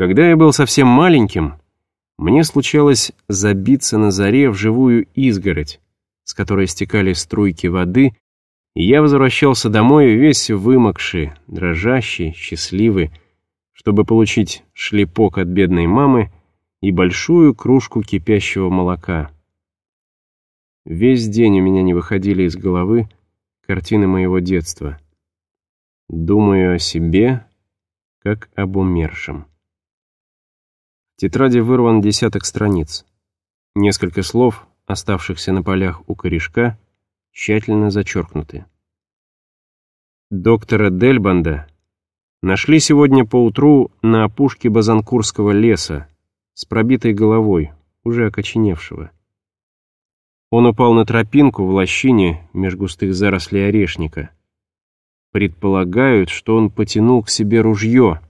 Когда я был совсем маленьким, мне случалось забиться на заре в живую изгородь, с которой стекали струйки воды, и я возвращался домой весь вымокший, дрожащий, счастливый, чтобы получить шлепок от бедной мамы и большую кружку кипящего молока. Весь день у меня не выходили из головы картины моего детства. Думаю о себе, как об умершем. Тетради вырван десяток страниц. Несколько слов, оставшихся на полях у корешка, тщательно зачеркнуты. Доктора Дельбанда нашли сегодня поутру на опушке Базанкурского леса с пробитой головой, уже окоченевшего. Он упал на тропинку в лощине меж густых зарослей орешника. Предполагают, что он потянул к себе ружье,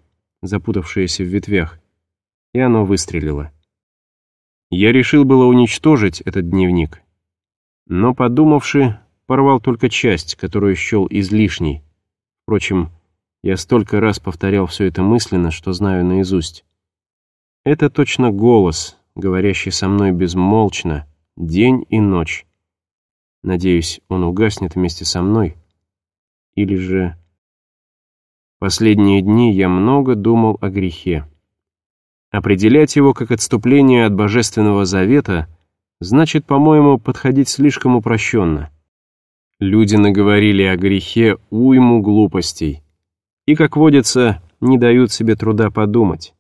запутавшееся в ветвях, и оно выстрелило. Я решил было уничтожить этот дневник, но, подумавши, порвал только часть, которую счел излишней. Впрочем, я столько раз повторял все это мысленно, что знаю наизусть. Это точно голос, говорящий со мной безмолчно, день и ночь. Надеюсь, он угаснет вместе со мной. Или же... Последние дни я много думал о грехе. Определять его как отступление от Божественного Завета значит, по-моему, подходить слишком упрощенно. Люди наговорили о грехе уйму глупостей и, как водится, не дают себе труда подумать.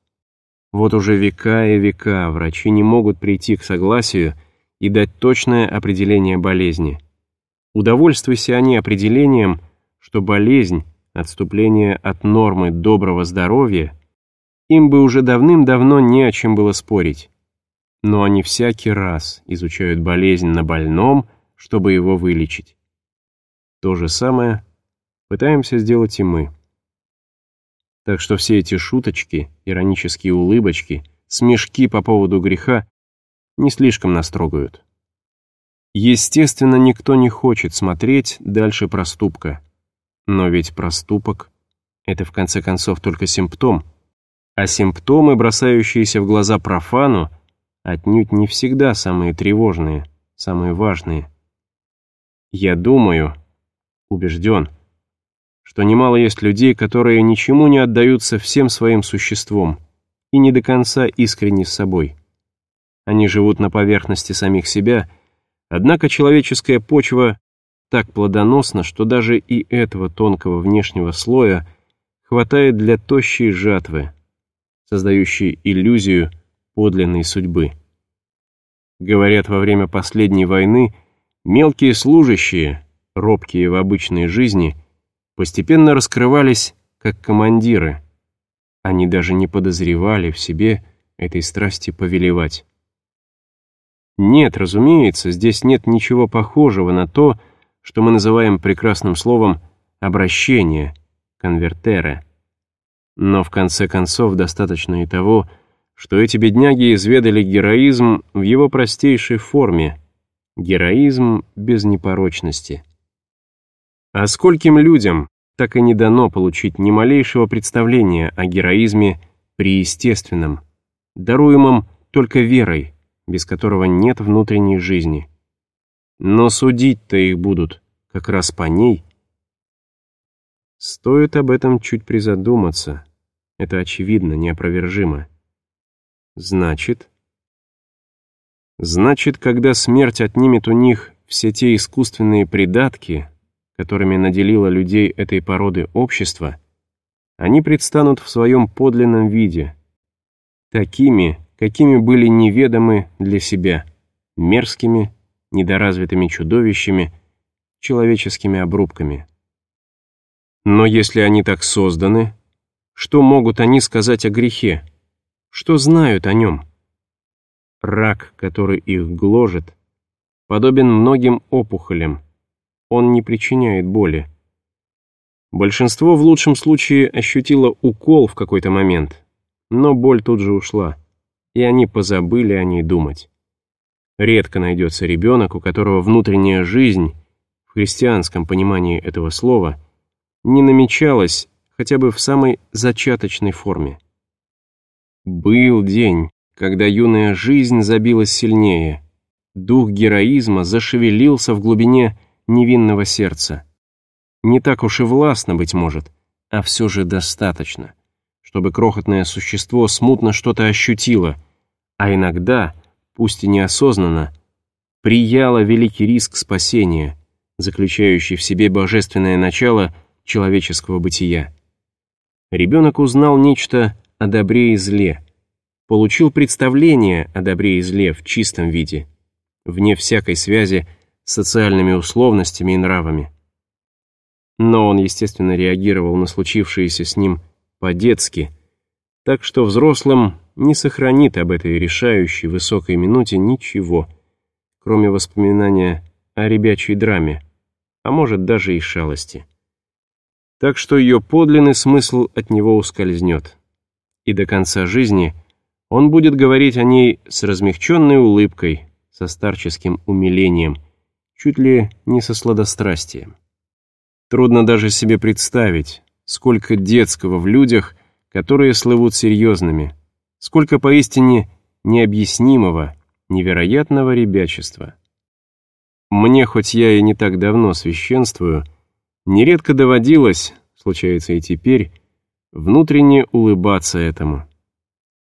Вот уже века и века врачи не могут прийти к согласию и дать точное определение болезни. Удовольствуйся они определением, что болезнь, отступление от нормы доброго здоровья, им бы уже давным-давно не о чем было спорить. Но они всякий раз изучают болезнь на больном, чтобы его вылечить. То же самое пытаемся сделать и мы. Так что все эти шуточки, иронические улыбочки, смешки по поводу греха не слишком нас трогают. Естественно, никто не хочет смотреть дальше проступка. Но ведь проступок — это в конце концов только симптом, а симптомы, бросающиеся в глаза профану, отнюдь не всегда самые тревожные, самые важные. Я думаю, убежден, что немало есть людей, которые ничему не отдаются всем своим существом и не до конца искренни с собой. Они живут на поверхности самих себя, однако человеческая почва так плодоносна, что даже и этого тонкого внешнего слоя хватает для тощей жатвы, создающей иллюзию подлинной судьбы. Говорят, во время последней войны мелкие служащие, робкие в обычной жизни, постепенно раскрывались как командиры. Они даже не подозревали в себе этой страсти повелевать. Нет, разумеется, здесь нет ничего похожего на то, что мы называем прекрасным словом «обращение», «конвертере». Но в конце концов достаточно и того, что эти бедняги изведали героизм в его простейшей форме, героизм без непорочности. А скольким людям так и не дано получить ни малейшего представления о героизме приестественном, даруемом только верой, без которого нет внутренней жизни. Но судить-то их будут как раз по ней. Стоит об этом чуть призадуматься. Это очевидно, неопровержимо. Значит... Значит, когда смерть отнимет у них все те искусственные придатки, которыми наделило людей этой породы общества, они предстанут в своем подлинном виде, такими, какими были неведомы для себя, мерзкими, недоразвитыми чудовищами, человеческими обрубками. Но если они так созданы, что могут они сказать о грехе? Что знают о нем? Рак, который их гложет, подобен многим опухолям. Он не причиняет боли. Большинство в лучшем случае ощутило укол в какой-то момент, но боль тут же ушла и они позабыли о ней думать. Редко найдется ребенок, у которого внутренняя жизнь, в христианском понимании этого слова, не намечалась хотя бы в самой зачаточной форме. Был день, когда юная жизнь забилась сильнее. Дух героизма зашевелился в глубине невинного сердца. Не так уж и властно, быть может, а все же достаточно, чтобы крохотное существо смутно что-то ощутило, а иногда, пусть и неосознанно, прияло великий риск спасения, заключающий в себе божественное начало человеческого бытия. Ребенок узнал нечто о добре и зле, получил представление о добре и зле в чистом виде, вне всякой связи с социальными условностями и нравами. Но он, естественно, реагировал на случившееся с ним по-детски, так что взрослым не сохранит об этой решающей высокой минуте ничего, кроме воспоминания о ребячей драме, а может даже и шалости. Так что ее подлинный смысл от него ускользнет. И до конца жизни он будет говорить о ней с размягченной улыбкой, со старческим умилением, чуть ли не со сладострастием. Трудно даже себе представить, сколько детского в людях, которые слывут серьезными, сколько поистине необъяснимого, невероятного ребячества. Мне, хоть я и не так давно священствую, нередко доводилось, случается и теперь, внутренне улыбаться этому.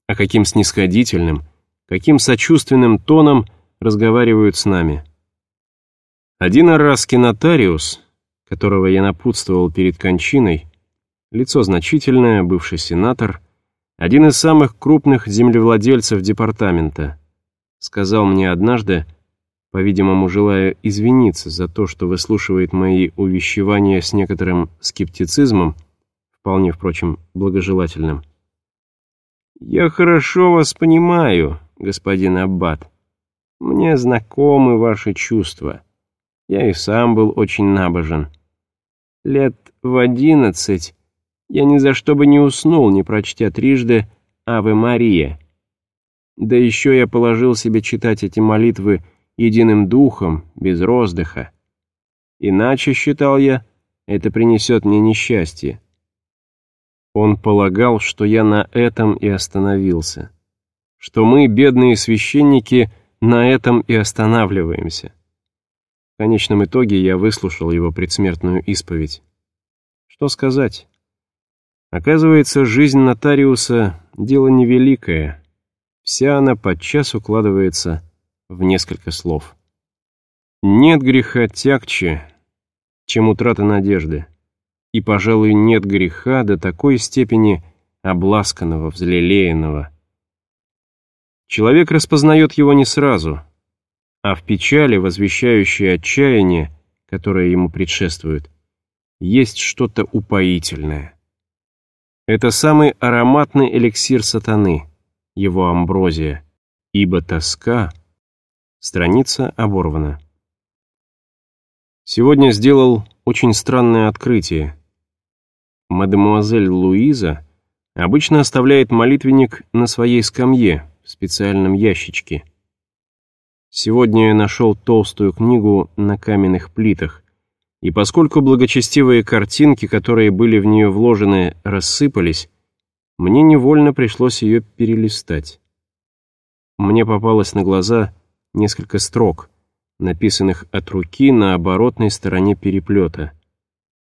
А каким снисходительным, каким сочувственным тоном разговаривают с нами. Один арасский нотариус, которого я напутствовал перед кончиной, лицо значительное, бывший сенатор, один из самых крупных землевладельцев департамента, сказал мне однажды, по-видимому, желая извиниться за то, что выслушивает мои увещевания с некоторым скептицизмом, вполне, впрочем, благожелательным. «Я хорошо вас понимаю, господин Аббат. Мне знакомы ваши чувства. Я и сам был очень набожен. Лет в одиннадцать я ни за что бы не уснул, не прочтя трижды «Аве Мария». Да еще я положил себе читать эти молитвы единым духом, без роздыха. Иначе, считал я, это принесет мне несчастье. Он полагал, что я на этом и остановился, что мы, бедные священники, на этом и останавливаемся. В конечном итоге я выслушал его предсмертную исповедь. Что сказать? Оказывается, жизнь нотариуса — дело невеликое. Вся она подчас укладывается в несколько слов. Нет греха тягче, чем утрата надежды. И, пожалуй, нет греха до такой степени обласканного, взлелеянного. Человек распознает его не сразу, а в печали, возвещающей отчаяние, которое ему предшествует, есть что-то упоительное. Это самый ароматный эликсир сатаны, его амброзия, ибо тоска — Страница оборвана. Сегодня сделал очень странное открытие. Мадемуазель Луиза обычно оставляет молитвенник на своей скамье в специальном ящичке. Сегодня я нашел толстую книгу на каменных плитах, и поскольку благочестивые картинки, которые были в нее вложены, рассыпались, мне невольно пришлось ее перелистать. Мне попалось на глаза несколько строк, написанных от руки на оборотной стороне переплета.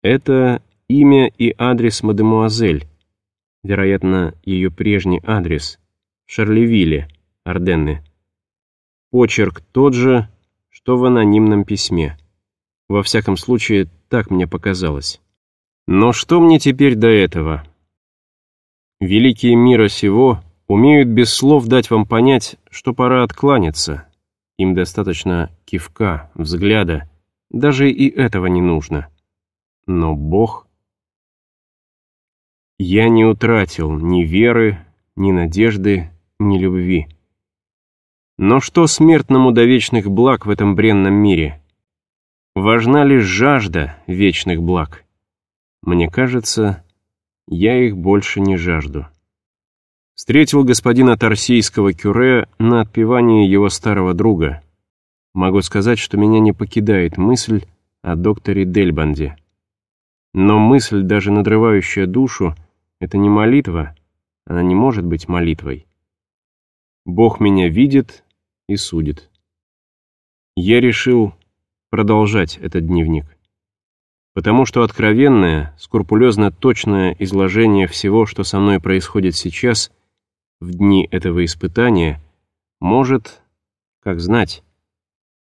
Это имя и адрес мадемуазель, вероятно, ее прежний адрес, Шарлевилле, Орденны. Почерк тот же, что в анонимном письме. Во всяком случае, так мне показалось. Но что мне теперь до этого? Великие мира сего умеют без слов дать вам понять, что пора откланяться, им достаточно кивка, взгляда. Даже и этого не нужно. Но Бог... Я не утратил ни веры, ни надежды, ни любви. Но что смертному до вечных благ в этом бренном мире? Важна лишь жажда вечных благ. Мне кажется, я их больше не жажду. Встретил господина Тарсийского кюре на отпевании его старого друга. Могу сказать, что меня не покидает мысль о докторе Дельбанде. Но мысль, даже надрывающая душу, это не молитва, она не может быть молитвой. Бог меня видит и судит. Я решил продолжать этот дневник. Потому что откровенное, скрупулезно точное изложение всего, что со мной происходит сейчас, в дни этого испытания, может, как знать,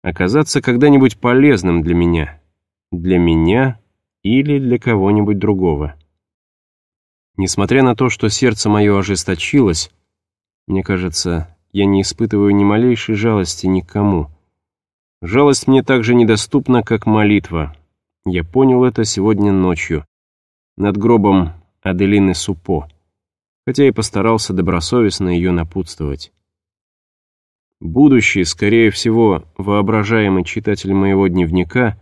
оказаться когда-нибудь полезным для меня, для меня или для кого-нибудь другого. Несмотря на то, что сердце мое ожесточилось, мне кажется, я не испытываю ни малейшей жалости никому. Жалость мне так же недоступна, как молитва. Я понял это сегодня ночью, над гробом Аделины Супо, хотя и постарался добросовестно ее напутствовать. Будущий, скорее всего, воображаемый читатель моего дневника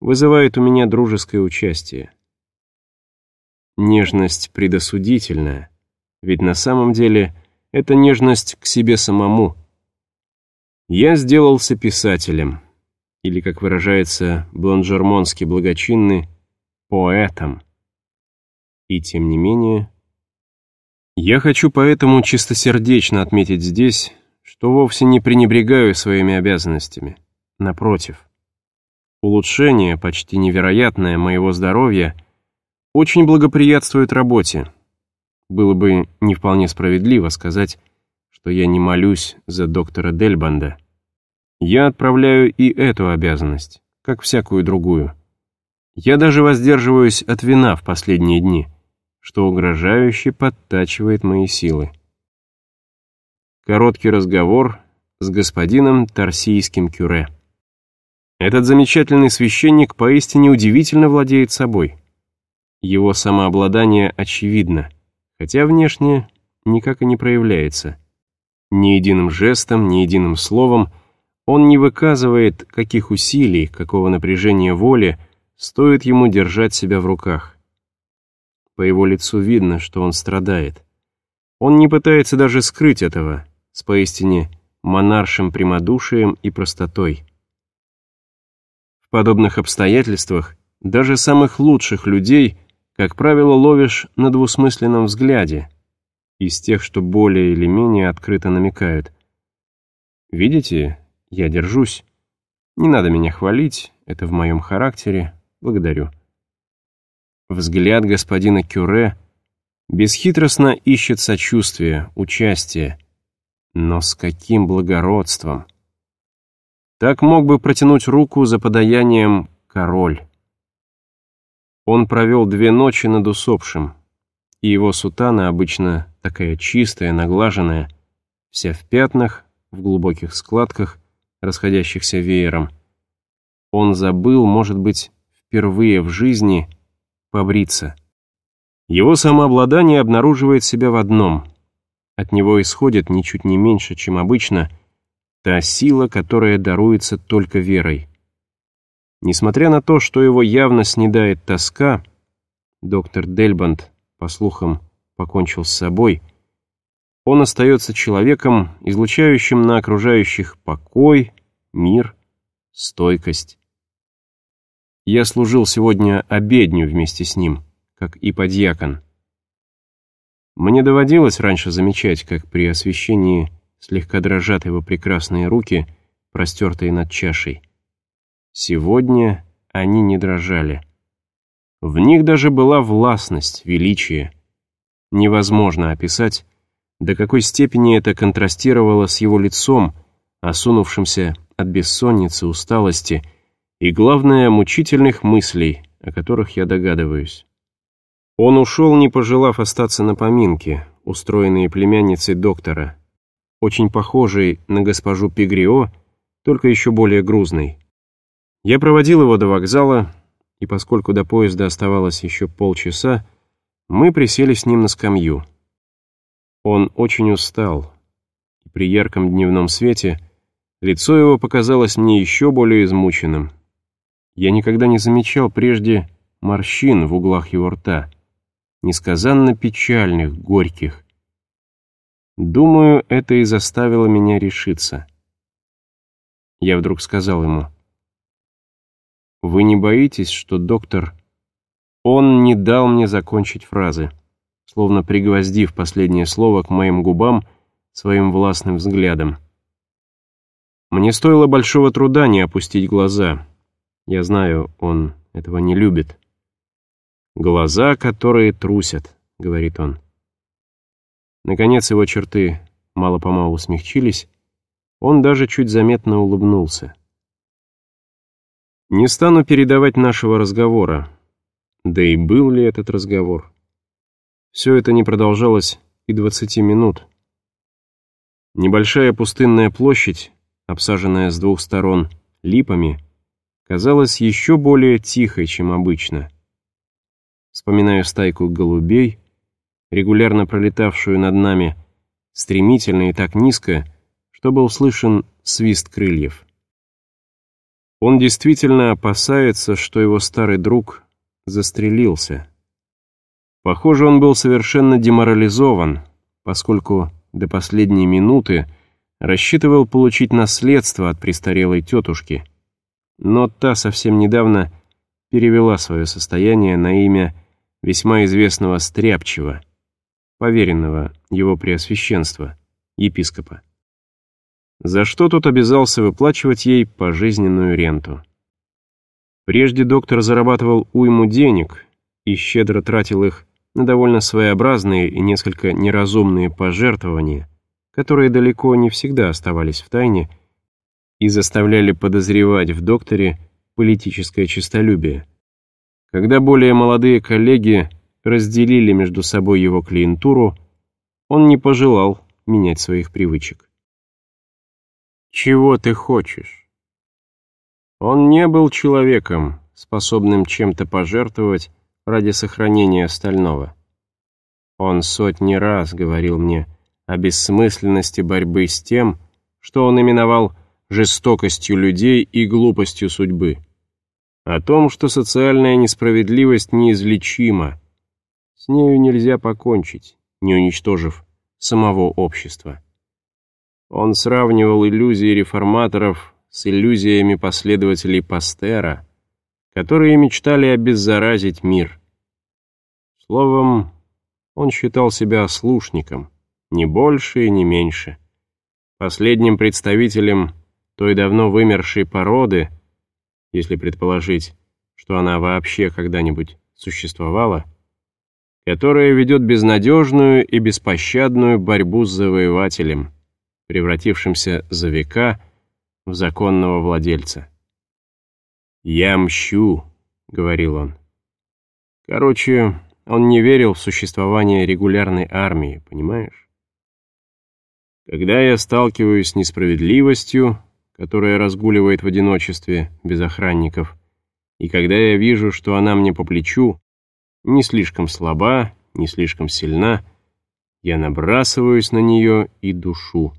вызывает у меня дружеское участие. Нежность предосудительная, ведь на самом деле это нежность к себе самому. Я сделался писателем, или, как выражается бланжермонский благочинный, поэтом. И тем не менее, я хочу поэтому чистосердечно отметить здесь, что вовсе не пренебрегаю своими обязанностями. Напротив, улучшение, почти невероятное моего здоровья, очень благоприятствует работе. Было бы не вполне справедливо сказать, что я не молюсь за доктора Дельбанда. Я отправляю и эту обязанность, как всякую другую. Я даже воздерживаюсь от вина в последние дни, что угрожающе подтачивает мои силы. Короткий разговор с господином Тарсийским Кюре. Этот замечательный священник поистине удивительно владеет собой. Его самообладание очевидно, хотя внешне никак и не проявляется. Ни единым жестом, ни единым словом он не выказывает, каких усилий, какого напряжения воли стоит ему держать себя в руках. По его лицу видно, что он страдает. Он не пытается даже скрыть этого, с поистине монаршим прямодушием и простотой. В подобных обстоятельствах даже самых лучших людей, как правило, ловишь на двусмысленном взгляде, из тех, что более или менее открыто намекают. «Видите, я держусь. Не надо меня хвалить, это в моем характере. Благодарю». Взгляд господина Кюре бесхитростно ищет сочувствия, участия, но с каким благородством! Так мог бы протянуть руку за подаянием король. Он провел две ночи над усопшим, и его сутана обычно такая чистая, наглаженная, вся в пятнах, в глубоких складках, расходящихся веером. Он забыл, может быть, впервые в жизни побриться. Его самообладание обнаруживает себя в одном — от него исходит ничуть не меньше, чем обычно, та сила, которая даруется только верой. Несмотря на то, что его явно снедает тоска, доктор Дельбанд, по слухам, покончил с собой, он остается человеком, излучающим на окружающих покой, мир, стойкость. Я служил сегодня обедню вместе с ним, как и подьякон. Мне доводилось раньше замечать, как при освещении слегка дрожат его прекрасные руки, простертые над чашей. Сегодня они не дрожали. В них даже была властность, величие. Невозможно описать, до какой степени это контрастировало с его лицом, осунувшимся от бессонницы, усталости и, главное, мучительных мыслей, о которых я догадываюсь. Он ушел, не пожелав остаться на поминке, устроенной племянницей доктора, очень похожей на госпожу Пигрио, только еще более грузной. Я проводил его до вокзала, и поскольку до поезда оставалось еще полчаса, мы присели с ним на скамью. Он очень устал, и при ярком дневном свете лицо его показалось мне еще более измученным. Я никогда не замечал прежде морщин в углах его рта — несказанно печальных, горьких. Думаю, это и заставило меня решиться. Я вдруг сказал ему, «Вы не боитесь, что доктор...» Он не дал мне закончить фразы. словно пригвоздив последнее слово к моим губам своим властным взглядом. Мне стоило большого труда не опустить глаза. Я знаю, он этого не любит. «Глаза, которые трусят», — говорит он. Наконец его черты мало-помалу смягчились, он даже чуть заметно улыбнулся. Не стану передавать нашего разговора. Да и был ли этот разговор? Все это не продолжалось и двадцати минут. Небольшая пустынная площадь, обсаженная с двух сторон липами, казалась еще более тихой, чем обычно. Вспоминаю стайку голубей, регулярно пролетавшую над нами, стремительно и так низко, что был слышен свист крыльев. Он действительно опасается, что его старый друг застрелился. Похоже, он был совершенно деморализован, поскольку до последней минуты рассчитывал получить наследство от престарелой тетушки. Но та совсем недавно перевела свое состояние на имя весьма известного Стряпчего, поверенного его преосвященства, епископа за что тот обязался выплачивать ей пожизненную ренту. Прежде доктор зарабатывал уйму денег и щедро тратил их на довольно своеобразные и несколько неразумные пожертвования, которые далеко не всегда оставались в тайне и заставляли подозревать в докторе политическое честолюбие. Когда более молодые коллеги разделили между собой его клиентуру, он не пожелал менять своих привычек. Чего ты хочешь? Он не был человеком, способным чем-то пожертвовать ради сохранения остального. Он сотни раз говорил мне о бессмысленности борьбы с тем, что он именовал жестокостью людей и глупостью судьбы, о том, что социальная несправедливость неизлечима, с нею нельзя покончить, не уничтожив самого общества. Он сравнивал иллюзии реформаторов с иллюзиями последователей Пастера, которые мечтали обеззаразить мир. Словом, он считал себя ослушником, не больше и не меньше. Последним представителем той давно вымершей породы, если предположить, что она вообще когда-нибудь существовала, которая ведет безнадежную и беспощадную борьбу с завоевателем — превратившимся за века в законного владельца. «Я мщу», — говорил он. Короче, он не верил в существование регулярной армии, понимаешь? Когда я сталкиваюсь с несправедливостью, которая разгуливает в одиночестве, без охранников, и когда я вижу, что она мне по плечу, не слишком слаба, не слишком сильна, я набрасываюсь на нее и душу.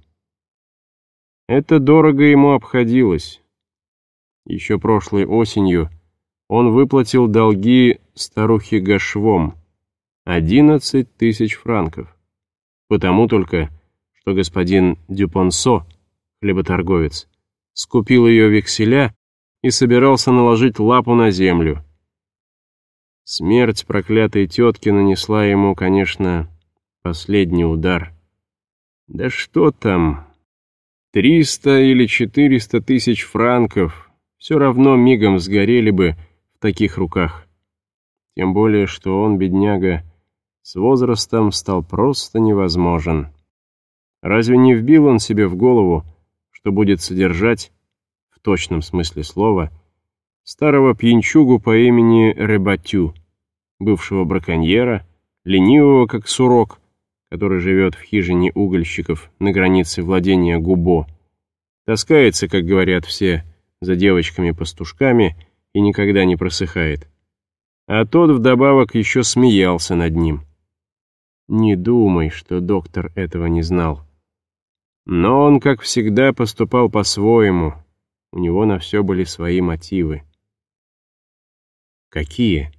Это дорого ему обходилось. Еще прошлой осенью он выплатил долги старухе Гашвом — 11 тысяч франков. Потому только, что господин Дюпонсо, хлеботорговец, скупил ее векселя и собирался наложить лапу на землю. Смерть проклятой тетки нанесла ему, конечно, последний удар. Да что там, Триста или четыреста тысяч франков все равно мигом сгорели бы в таких руках. Тем более, что он, бедняга, с возрастом стал просто невозможен. Разве не вбил он себе в голову, что будет содержать, в точном смысле слова, старого пьянчугу по имени Ребатю, бывшего браконьера, ленивого как сурок, который живет в хижине угольщиков на границе владения Губо, таскается, как говорят все, за девочками-пастушками и никогда не просыхает. А тот вдобавок еще смеялся над ним. Не думай, что доктор этого не знал. Но он, как всегда, поступал по-своему. У него на все были свои мотивы. Какие?